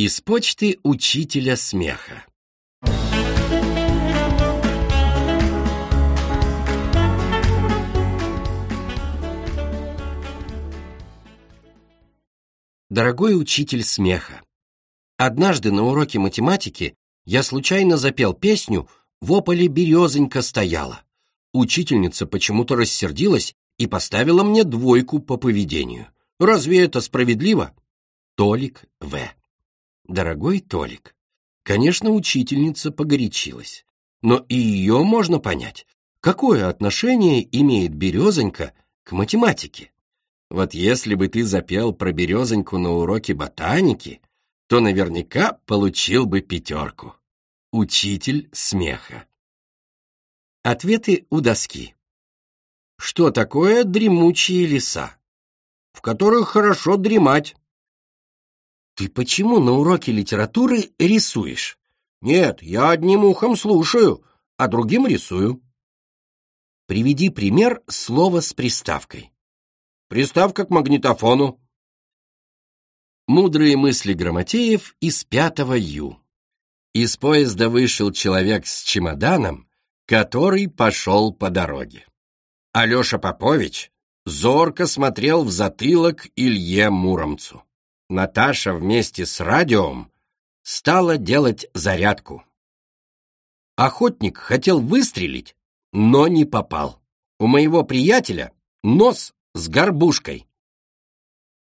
Из почты учителя смеха. Дорогой учитель смеха, однажды на уроке математики я случайно запел песню «В ополе березонька стояла». Учительница почему-то рассердилась и поставила мне двойку по поведению. Разве это справедливо? Толик В. Дорогой Толик, конечно, учительница погорячилась, но и ее можно понять. Какое отношение имеет березонька к математике? Вот если бы ты запел про березоньку на уроке ботаники, то наверняка получил бы пятерку. Учитель смеха. Ответы у доски. Что такое дремучие леса? В которых хорошо дремать. Ты почему на уроке литературы рисуешь? Нет, я одним ухом слушаю, а другим рисую. Приведи пример слова с приставкой. Приставка к магнитофону. Мудрые мысли Грамотеев из пятого Ю. Из поезда вышел человек с чемоданом, который пошел по дороге. Алеша Попович зорко смотрел в затылок Илье Муромцу. Наташа вместе с радиом стала делать зарядку. Охотник хотел выстрелить, но не попал. У моего приятеля нос с горбушкой.